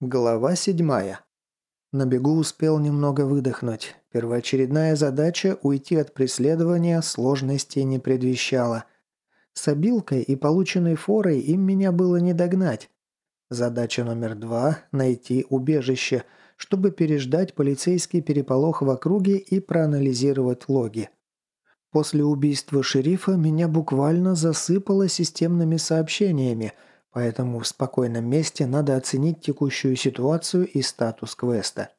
Глава седьмая. На бегу успел немного выдохнуть. Первоочередная задача – уйти от преследования сложности не предвещала. С обилкой и полученной форой им меня было не догнать. Задача номер два – найти убежище, чтобы переждать полицейский переполох в округе и проанализировать логи. После убийства шерифа меня буквально засыпало системными сообщениями – Поэтому в спокойном месте надо оценить текущую ситуацию и статус квеста.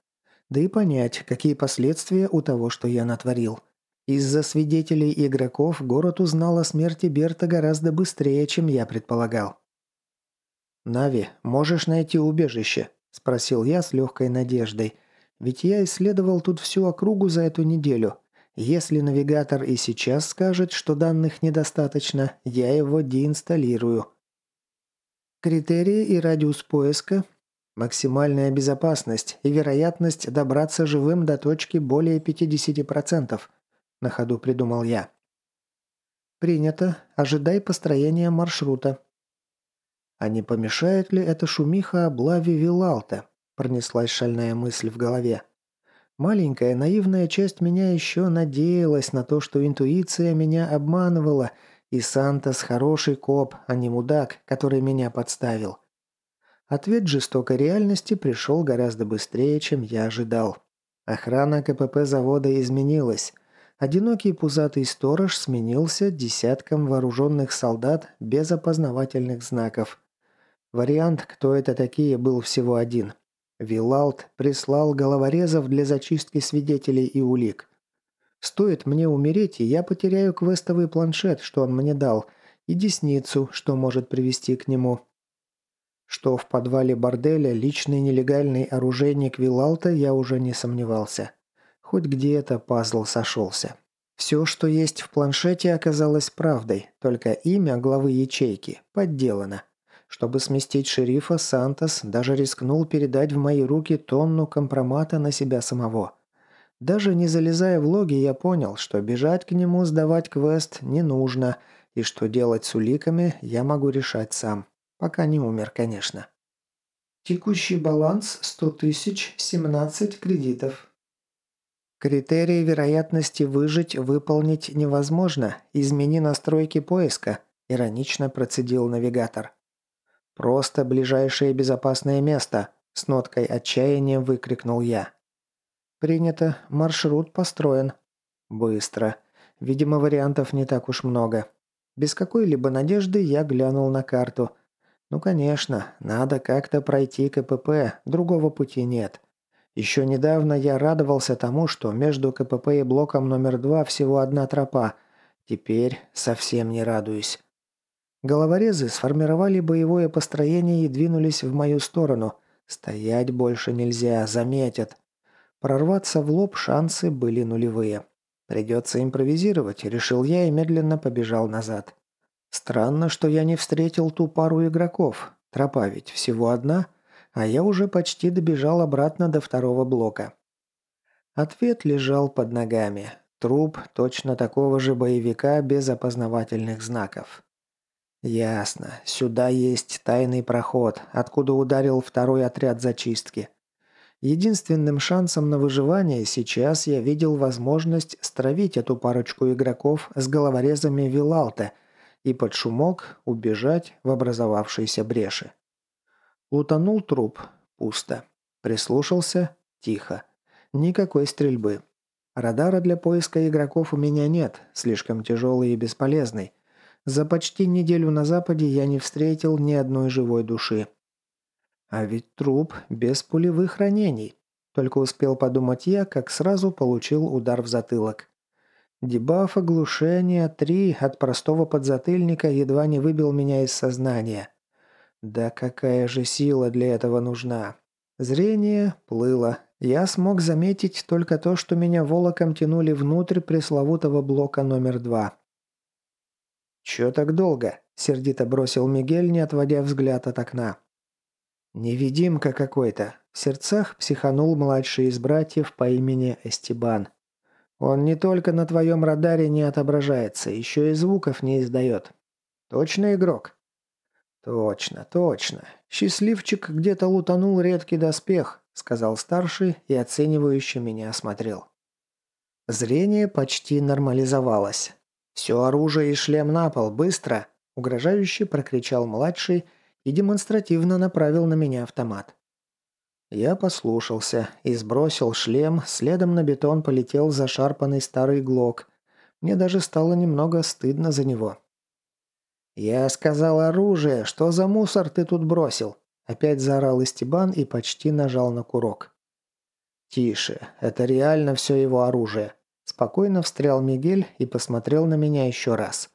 Да и понять, какие последствия у того, что я натворил. Из-за свидетелей игроков город узнал о смерти Берта гораздо быстрее, чем я предполагал. «Нави, можешь найти убежище?» – спросил я с легкой надеждой. «Ведь я исследовал тут всю округу за эту неделю. Если навигатор и сейчас скажет, что данных недостаточно, я его деинсталлирую». Критерии и радиус поиска. Максимальная безопасность и вероятность добраться живым до точки более 50%. На ходу придумал я. Принято. Ожидай построения маршрута. А не помешает ли это шумиха облаве Вилалта? Пронеслась шальная мысль в голове. Маленькая наивная часть меня еще надеялась на то, что интуиция меня обманывала – и Сантос хороший коп, а не мудак, который меня подставил. Ответ жестокой реальности пришел гораздо быстрее, чем я ожидал. Охрана КПП завода изменилась. Одинокий пузатый сторож сменился десятком вооруженных солдат без опознавательных знаков. Вариант, кто это такие, был всего один. Вилалт прислал головорезов для зачистки свидетелей и улик. Стоит мне умереть, и я потеряю квестовый планшет, что он мне дал, и десницу, что может привести к нему. Что в подвале борделя личный нелегальный оружейник Вилалта, я уже не сомневался. Хоть где-то пазл сошелся. Все, что есть в планшете, оказалось правдой, только имя главы ячейки подделано. Чтобы сместить шерифа, Сантос даже рискнул передать в мои руки тонну компромата на себя самого – даже не залезая в логи, я понял, что бежать к нему сдавать квест не нужно, и что делать с уликами я могу решать сам. Пока не умер, конечно. Текущий баланс 100 тысяч 17 кредитов. Критерии вероятности выжить выполнить невозможно. Измени настройки поиска, иронично процедил навигатор. Просто ближайшее безопасное место, с ноткой отчаяния выкрикнул я. «Принято. Маршрут построен». «Быстро. Видимо, вариантов не так уж много». Без какой-либо надежды я глянул на карту. «Ну, конечно, надо как-то пройти КПП, другого пути нет». Еще недавно я радовался тому, что между КПП и блоком номер два всего одна тропа. Теперь совсем не радуюсь. Головорезы сформировали боевое построение и двинулись в мою сторону. Стоять больше нельзя, заметят. Прорваться в лоб шансы были нулевые. Придется импровизировать, решил я и медленно побежал назад. Странно, что я не встретил ту пару игроков. Тропа ведь всего одна, а я уже почти добежал обратно до второго блока. Ответ лежал под ногами. Труп точно такого же боевика без опознавательных знаков. Ясно. Сюда есть тайный проход, откуда ударил второй отряд зачистки. Единственным шансом на выживание сейчас я видел возможность стравить эту парочку игроков с головорезами Вилалта и под шумок убежать в образовавшейся бреши. Утонул труп. Пусто. Прислушался. Тихо. Никакой стрельбы. Радара для поиска игроков у меня нет, слишком тяжелый и бесполезный. За почти неделю на Западе я не встретил ни одной живой души. А ведь труп без пулевых ранений. Только успел подумать я, как сразу получил удар в затылок. Дебаф оглушения 3 от простого подзатыльника едва не выбил меня из сознания. Да какая же сила для этого нужна? Зрение плыло. Я смог заметить только то, что меня волоком тянули внутрь пресловутого блока номер два. «Чё так долго?» – сердито бросил Мигель, не отводя взгляд от окна. «Невидимка какой-то», – в сердцах психанул младший из братьев по имени Эстебан. «Он не только на твоем радаре не отображается, еще и звуков не издает. Точно игрок?» «Точно, точно. Счастливчик где-то лутанул редкий доспех», — сказал старший и оценивающе меня осмотрел. Зрение почти нормализовалось. «Все оружие и шлем на пол, быстро!» – угрожающе прокричал младший и демонстративно направил на меня автомат. Я послушался и сбросил шлем, следом на бетон полетел зашарпанный старый глок. Мне даже стало немного стыдно за него. «Я сказал оружие, что за мусор ты тут бросил?» Опять заорал Истебан и почти нажал на курок. «Тише, это реально все его оружие», – спокойно встрял Мигель и посмотрел на меня еще раз.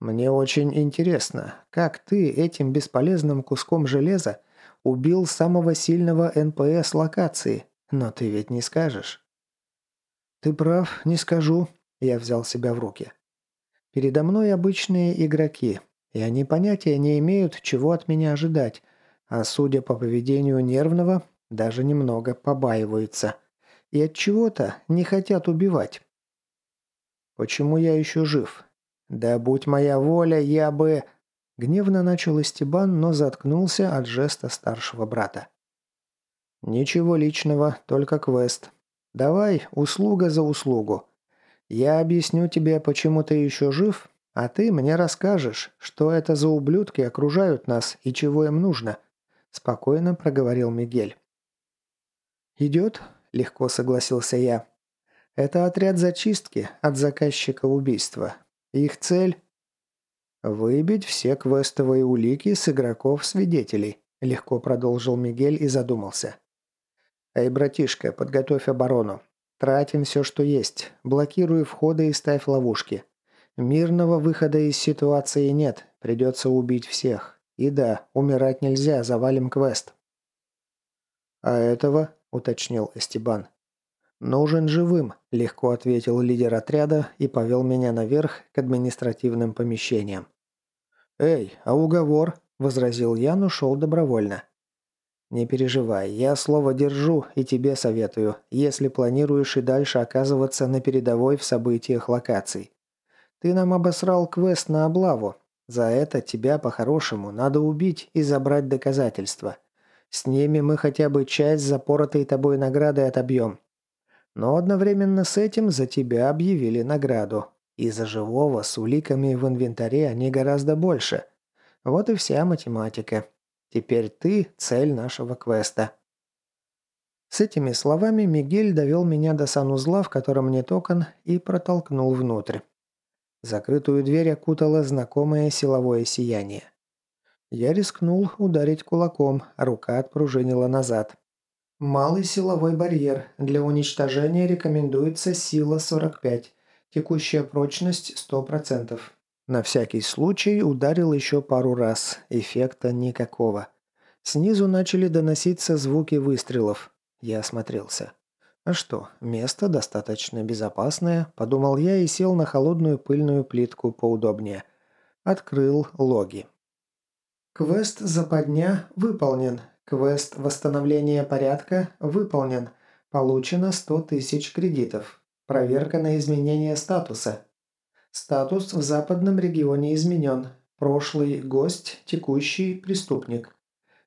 «Мне очень интересно, как ты этим бесполезным куском железа убил самого сильного НПС локации, но ты ведь не скажешь». «Ты прав, не скажу», – я взял себя в руки. «Передо мной обычные игроки, и они понятия не имеют, чего от меня ожидать, а судя по поведению нервного, даже немного побаиваются. И от чего-то не хотят убивать. Почему я еще жив? Да будь моя воля, я бы... Гневно начал Истебан, но заткнулся от жеста старшего брата. «Ничего личного, только квест. Давай, услуга за услугу. Я объясню тебе, почему ты еще жив, а ты мне расскажешь, что это за ублюдки окружают нас и чего им нужно», – спокойно проговорил Мигель. «Идет?» – легко согласился я. «Это отряд зачистки от заказчика убийства. Их цель «Выбить все квестовые улики с игроков-свидетелей», – легко продолжил Мигель и задумался. «Эй, братишка, подготовь оборону. Тратим все, что есть. Блокируй входы и ставь ловушки. Мирного выхода из ситуации нет. Придется убить всех. И да, умирать нельзя, завалим квест». «А этого?» – уточнил Эстебан. «Нужен живым», – легко ответил лидер отряда и повел меня наверх к административным помещениям. «Эй, а уговор?» – возразил я, но шел добровольно. «Не переживай, я слово держу и тебе советую, если планируешь и дальше оказываться на передовой в событиях локаций. Ты нам обосрал квест на облаву. За это тебя, по-хорошему, надо убить и забрать доказательства. С ними мы хотя бы часть запоротой тобой награды отобьем. Но одновременно с этим за тебя объявили награду. И за живого с уликами в инвентаре они гораздо больше. Вот и вся математика. Теперь ты – цель нашего квеста. С этими словами Мигель довел меня до санузла, в котором нет окон, и протолкнул внутрь. Закрытую дверь окутало знакомое силовое сияние. Я рискнул ударить кулаком, рука отпружинила назад. Малый силовой барьер. Для уничтожения рекомендуется сила 45. Текущая прочность 100%. На всякий случай ударил еще пару раз. Эффекта никакого. Снизу начали доноситься звуки выстрелов. Я осмотрелся. А что, место достаточно безопасное, подумал я и сел на холодную пыльную плитку поудобнее. Открыл логи. Квест «Западня» выполнен. Квест «Восстановление порядка» выполнен. Получено 100 тысяч кредитов. Проверка на изменение статуса. Статус в западном регионе изменен. Прошлый гость, текущий преступник.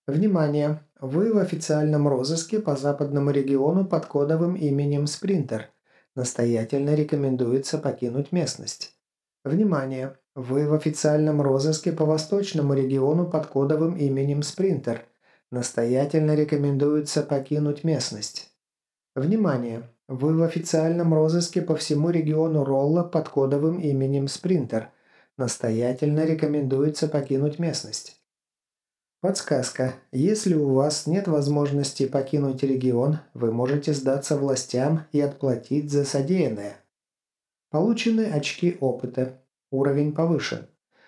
Внимание! Вы в официальном розыске по западному региону под кодовым именем Спринтер. Настоятельно рекомендуется покинуть местность. Внимание! Вы в официальном розыске по восточному региону под кодовым именем Спринтер. Настоятельно рекомендуется покинуть местность. Внимание! Вы в официальном розыске по всему региону Ролла под кодовым именем Спринтер. Настоятельно рекомендуется покинуть местность. Подсказка. Если у вас нет возможности покинуть регион, вы можете сдаться властям и отплатить за содеянное. Получены очки опыта. Уровень повышен.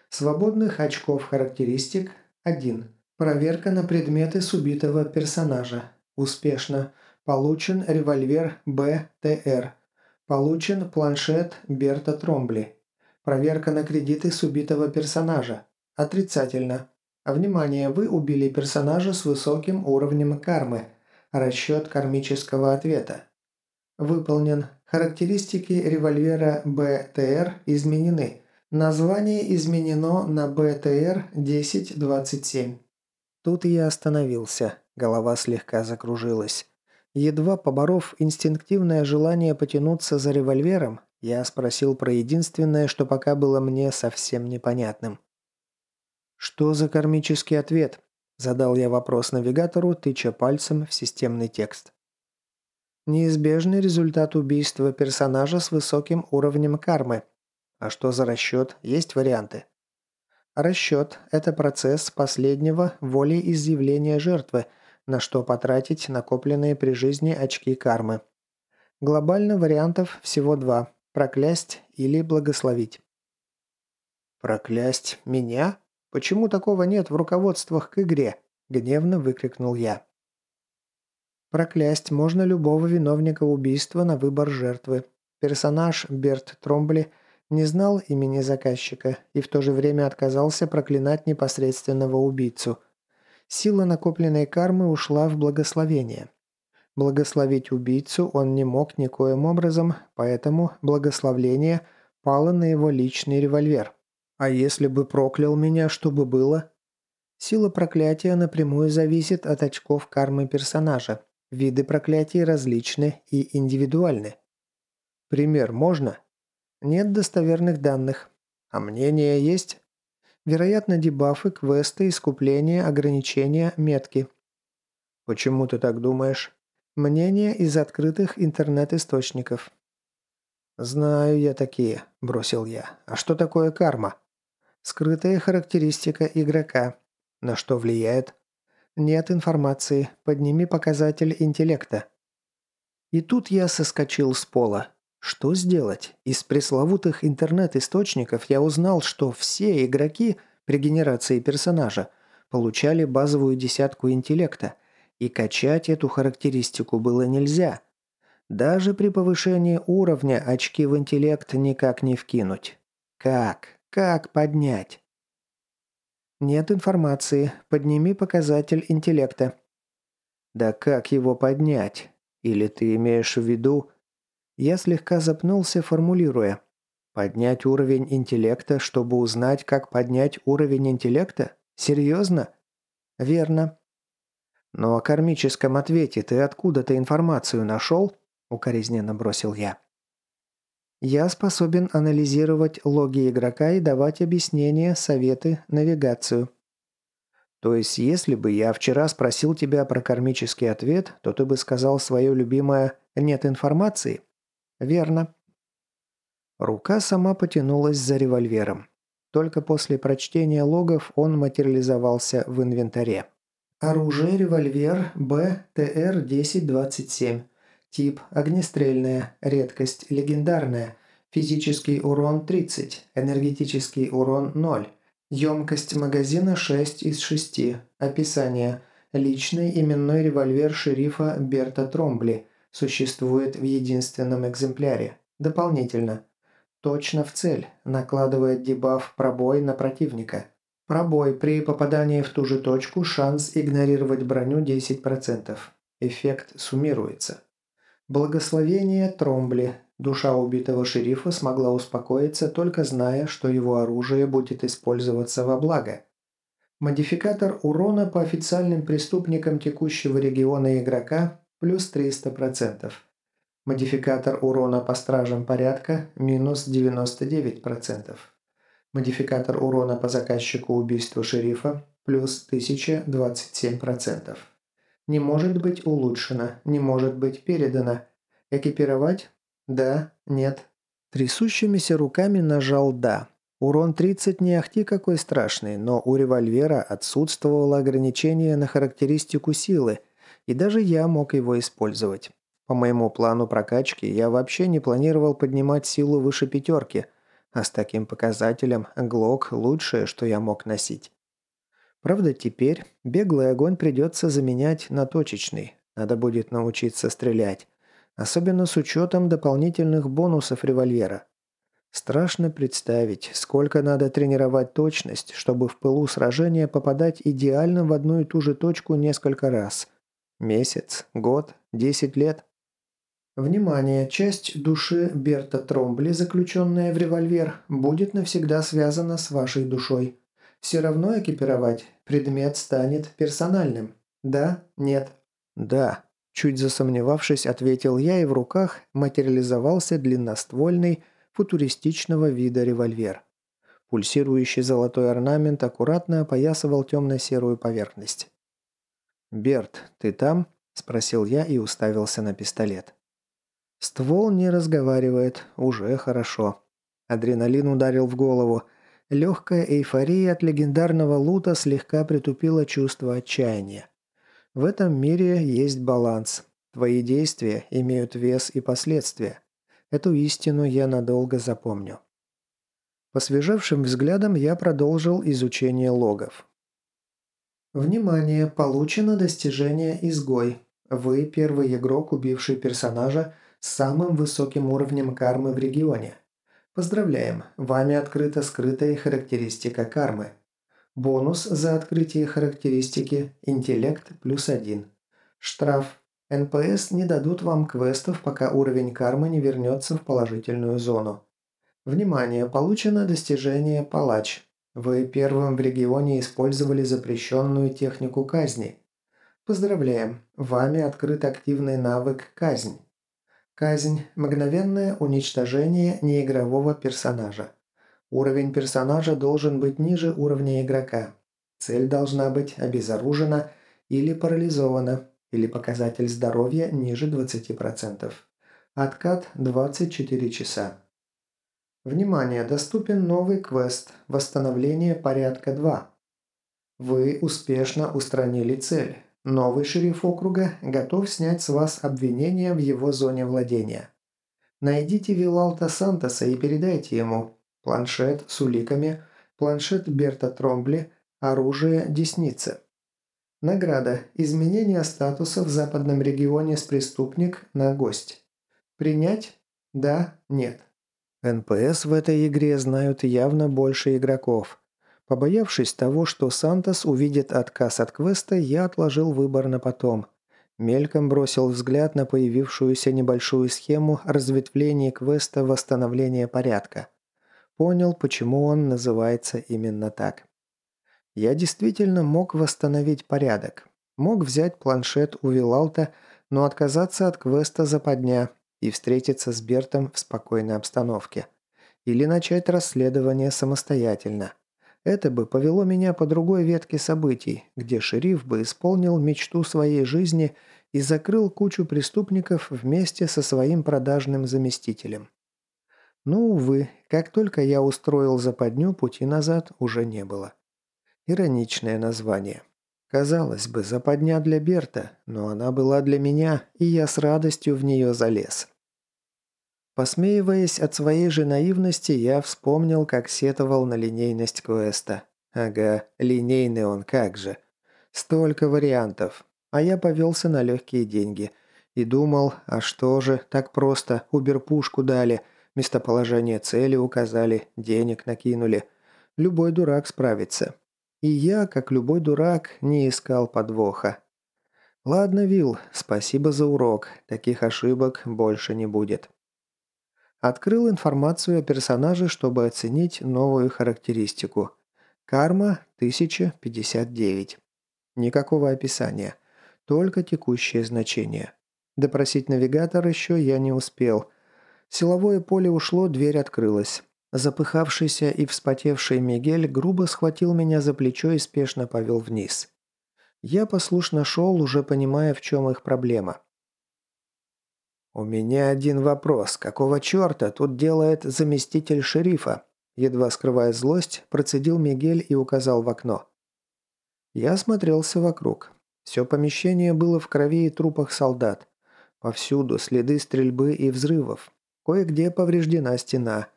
Свободных очков характеристик – 1. Проверка на предметы с убитого персонажа. Успешно. Получен револьвер БТР. Получен планшет Берта Тромбли. Проверка на кредиты с убитого персонажа. Отрицательно. Внимание, вы убили персонажа с высоким уровнем кармы. Расчет кармического ответа. Выполнен. Характеристики револьвера БТР изменены. Название изменено на БТР-1027. Тут я остановился. Голова слегка закружилась. Едва поборов инстинктивное желание потянуться за револьвером, я спросил про единственное, что пока было мне совсем непонятным. «Что за кармический ответ?» – задал я вопрос навигатору, тыча пальцем в системный текст. «Неизбежный результат убийства персонажа с высоким уровнем кармы. А что за расчет? Есть варианты?» Расчет – это процесс последнего волеизъявления жертвы, на что потратить накопленные при жизни очки кармы. Глобально вариантов всего два – проклясть или благословить. «Проклясть меня? Почему такого нет в руководствах к игре?» – гневно выкрикнул я. Проклясть можно любого виновника убийства на выбор жертвы. Персонаж Берт Тромбли – не знал имени заказчика и в то же время отказался проклинать непосредственного убийцу. Сила накопленной кармы ушла в благословение. Благословить убийцу он не мог никоим образом, поэтому благословление пало на его личный револьвер. А если бы проклял меня, что бы было? Сила проклятия напрямую зависит от очков кармы персонажа. Виды проклятий различны и индивидуальны. Пример можно? Нет достоверных данных. А мнение есть? Вероятно, дебафы, квесты, искупления, ограничения, метки. Почему ты так думаешь? Мнение из открытых интернет-источников. «Знаю я такие», – бросил я. «А что такое карма?» «Скрытая характеристика игрока. На что влияет?» «Нет информации. Подними показатель интеллекта». И тут я соскочил с пола. Что сделать? Из пресловутых интернет-источников я узнал, что все игроки при генерации персонажа получали базовую десятку интеллекта, и качать эту характеристику было нельзя. Даже при повышении уровня очки в интеллект никак не вкинуть. Как? Как поднять? Нет информации. Подними показатель интеллекта. Да как его поднять? Или ты имеешь в виду я слегка запнулся, формулируя. «Поднять уровень интеллекта, чтобы узнать, как поднять уровень интеллекта? Серьезно?» «Верно». «Но о кармическом ответе ты откуда-то информацию нашел?» – укоризненно бросил я. «Я способен анализировать логи игрока и давать объяснения, советы, навигацию». «То есть, если бы я вчера спросил тебя про кармический ответ, то ты бы сказал свое любимое «нет информации»?» «Верно». Рука сама потянулась за револьвером. Только после прочтения логов он материализовался в инвентаре. Оружие револьвер БТР-1027. Тип огнестрельное. Редкость легендарная. Физический урон 30. Энергетический урон 0. Емкость магазина 6 из 6. Описание. Личный именной револьвер шерифа Берта Тромбли существует в единственном экземпляре. Дополнительно. Точно в цель. Накладывает дебаф «Пробой» на противника. Пробой. При попадании в ту же точку шанс игнорировать броню 10%. Эффект суммируется. Благословение Тромбли. Душа убитого шерифа смогла успокоиться, только зная, что его оружие будет использоваться во благо. Модификатор урона по официальным преступникам текущего региона игрока плюс 300%. Модификатор урона по стражам порядка – минус 99%. Модификатор урона по заказчику убийства шерифа – плюс 1027%. Не может быть улучшено, не может быть передано. Экипировать? Да, нет. Трясущимися руками нажал «да». Урон 30 не ахти какой страшный, но у револьвера отсутствовало ограничение на характеристику силы – и даже я мог его использовать. По моему плану прокачки я вообще не планировал поднимать силу выше пятерки, а с таким показателем Глок – лучшее, что я мог носить. Правда, теперь беглый огонь придется заменять на точечный. Надо будет научиться стрелять. Особенно с учетом дополнительных бонусов револьвера. Страшно представить, сколько надо тренировать точность, чтобы в пылу сражения попадать идеально в одну и ту же точку несколько раз – Месяц, год, десять лет. Внимание! Часть души Берта Тромбли, заключенная в револьвер, будет навсегда связана с вашей душой. Все равно экипировать. Предмет станет персональным. Да? Нет? Да. Чуть засомневавшись, ответил я, и в руках материализовался длинноствольный, футуристичного вида револьвер. Пульсирующий золотой орнамент аккуратно опоясывал темно-серую поверхность. «Берт, ты там?» – спросил я и уставился на пистолет. Ствол не разговаривает, уже хорошо. Адреналин ударил в голову. Легкая эйфория от легендарного лута слегка притупила чувство отчаяния. В этом мире есть баланс. Твои действия имеют вес и последствия. Эту истину я надолго запомню. Посвежевшим взглядом я продолжил изучение логов. Внимание! Получено достижение «Изгой». Вы первый игрок, убивший персонажа с самым высоким уровнем кармы в регионе. Поздравляем! Вами открыта скрытая характеристика кармы. Бонус за открытие характеристики «Интеллект плюс один». Штраф. НПС не дадут вам квестов, пока уровень кармы не вернется в положительную зону. Внимание! Получено достижение «Палач». Вы первым в регионе использовали запрещенную технику казни. Поздравляем! Вами открыт активный навык «Казнь». Казнь – мгновенное уничтожение неигрового персонажа. Уровень персонажа должен быть ниже уровня игрока. Цель должна быть обезоружена или парализована, или показатель здоровья ниже 20%. Откат 24 часа. Внимание! Доступен новый квест «Восстановление порядка 2». Вы успешно устранили цель. Новый шериф округа готов снять с вас обвинение в его зоне владения. Найдите Вилалта Сантоса и передайте ему планшет с уликами, планшет Берта Тромбли, оружие Десницы. Награда. Изменение статуса в западном регионе с преступник на гость. Принять? Да? Нет. НПС в этой игре знают явно больше игроков. Побоявшись того, что Сантос увидит отказ от квеста, я отложил выбор на потом. Мельком бросил взгляд на появившуюся небольшую схему разветвления квеста восстановления порядка. Понял, почему он называется именно так. Я действительно мог восстановить порядок. Мог взять планшет у Вилалта, но отказаться от квеста за подня и встретиться с Бертом в спокойной обстановке. Или начать расследование самостоятельно. Это бы повело меня по другой ветке событий, где шериф бы исполнил мечту своей жизни и закрыл кучу преступников вместе со своим продажным заместителем. Но, увы, как только я устроил западню, пути назад уже не было. Ироничное название. Казалось бы, западня для Берта, но она была для меня, и я с радостью в нее залез. Посмеиваясь от своей же наивности, я вспомнил, как сетовал на линейность квеста. Ага, линейный он как же. Столько вариантов. А я повелся на легкие деньги. И думал, а что же, так просто, убер-пушку дали, местоположение цели указали, денег накинули. Любой дурак справится. И я, как любой дурак, не искал подвоха. Ладно, Вил, спасибо за урок. Таких ошибок больше не будет. Открыл информацию о персонаже, чтобы оценить новую характеристику. Карма 1059. Никакого описания. Только текущее значение. Допросить навигатор еще я не успел. Силовое поле ушло, дверь открылась. Запыхавшийся и вспотевший Мигель грубо схватил меня за плечо и спешно повел вниз. Я послушно шел, уже понимая, в чем их проблема. «У меня один вопрос. Какого черта тут делает заместитель шерифа?» Едва скрывая злость, процедил Мигель и указал в окно. Я осмотрелся вокруг. Все помещение было в крови и трупах солдат. Повсюду следы стрельбы и взрывов. Кое-где повреждена стена.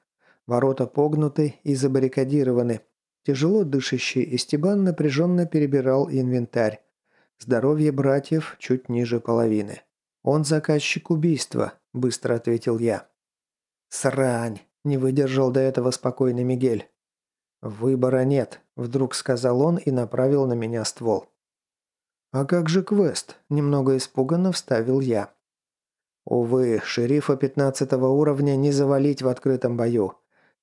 Ворота погнуты и забаррикадированы. Тяжело дышащий Истебан напряженно перебирал инвентарь. Здоровье братьев чуть ниже половины. «Он заказчик убийства», – быстро ответил я. «Срань!» – не выдержал до этого спокойный Мигель. «Выбора нет», – вдруг сказал он и направил на меня ствол. «А как же квест?» – немного испуганно вставил я. Увы, шерифа 15 уровня не завалить в открытом бою.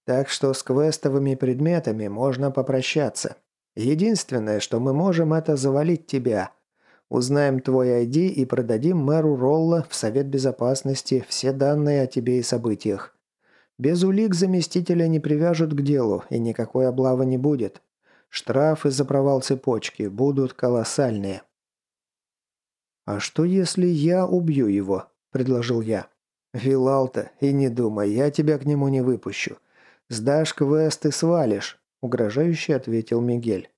Так что с квестовыми предметами можно попрощаться. Единственное, что мы можем, это завалить тебя. Узнаем твой ID и продадим мэру Ролла в Совет Безопасности все данные о тебе и событиях. Без улик заместителя не привяжут к делу, и никакой облавы не будет. Штрафы за провал цепочки будут колоссальные. «А что, если я убью его?» – предложил я. «Вилалта, и не думай, я тебя к нему не выпущу. Сдашь квест и свалишь», – угрожающе ответил Мигель.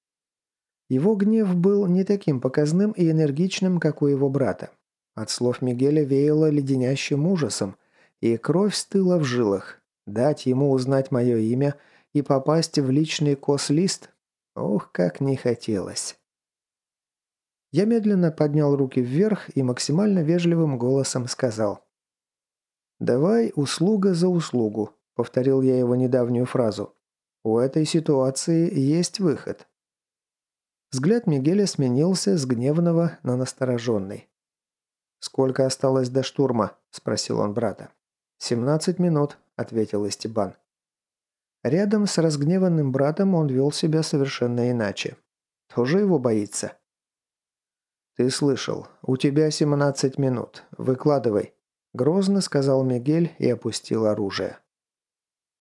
Его гнев был не таким показным и энергичным, как у его брата. От слов Мигеля веяло леденящим ужасом, и кровь стыла в жилах. Дать ему узнать мое имя и попасть в личный кос-лист? Ух, как не хотелось. Я медленно поднял руки вверх и максимально вежливым голосом сказал. «Давай услуга за услугу», — повторил я его недавнюю фразу. «У этой ситуации есть выход». Взгляд Мигеля сменился с гневного на настороженный. «Сколько осталось до штурма?» – спросил он брата. «Семнадцать минут», – ответил Истебан. Рядом с разгневанным братом он вел себя совершенно иначе. Тоже его боится. «Ты слышал. У тебя 17 минут. Выкладывай», – грозно сказал Мигель и опустил оружие.